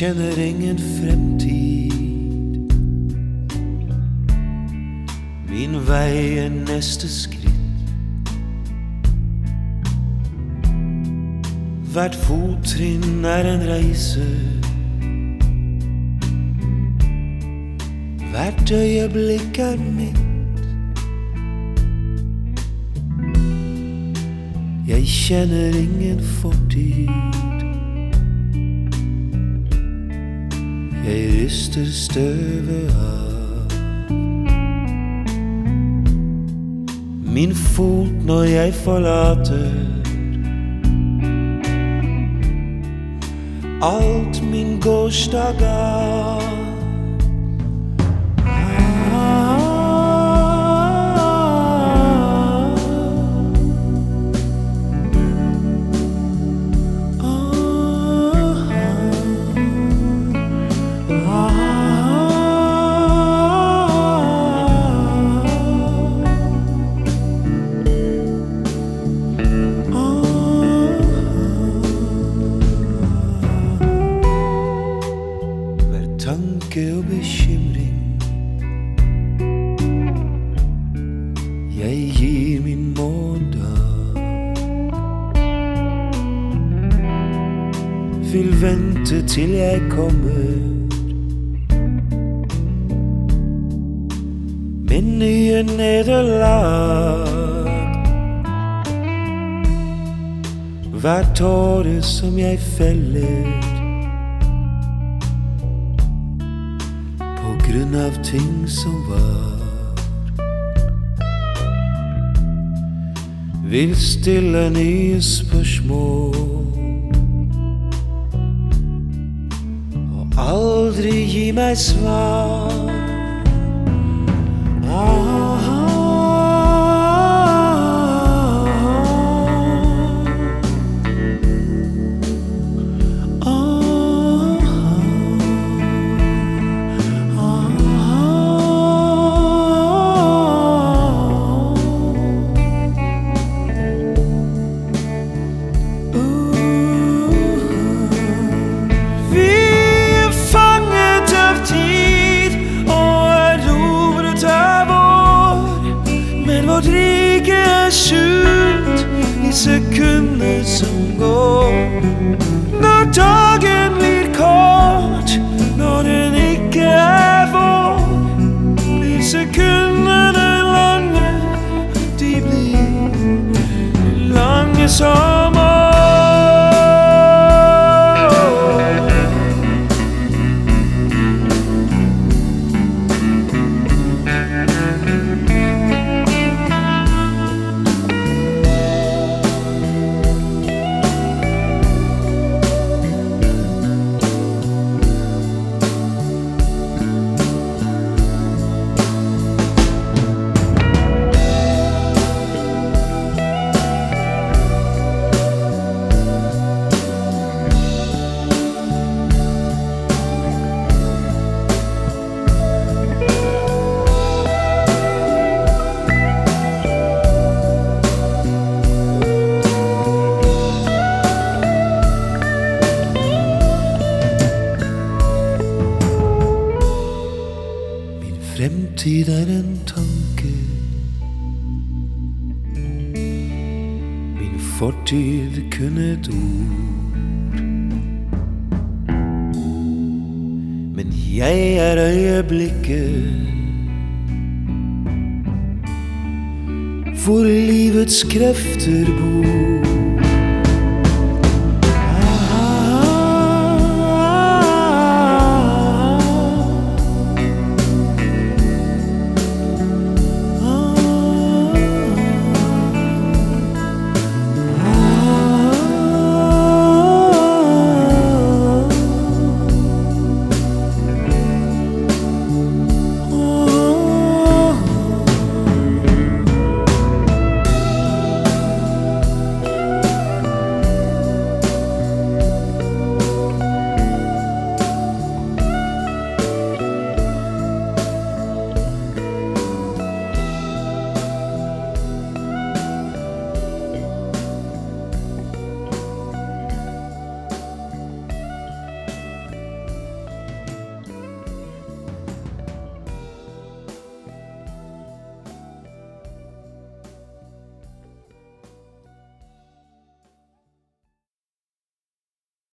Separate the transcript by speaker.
Speaker 1: känner ingen framtid. Min väg är nästa skritt. Vart fottrinn är en reise. Vart ögonblick är mitt. Jag känner ingen fortid. Jag rister støvet av. Min fot når jeg forlater alt min gårsdag gav. Vil vente til jeg kommer. Med nye nederlag. Hver tåre som jeg feller på grunn av ting som var. Vil stille nye spørsmål Aldrig ge mig svar ah. Sekunder som går. När dagen blir kort, när den icke är vår, blir sekunderna långa, De blir långa som fremtid er en tanke. Min fortid kun et ord. Men jeg er øyeblikket hvor livets krefter bor.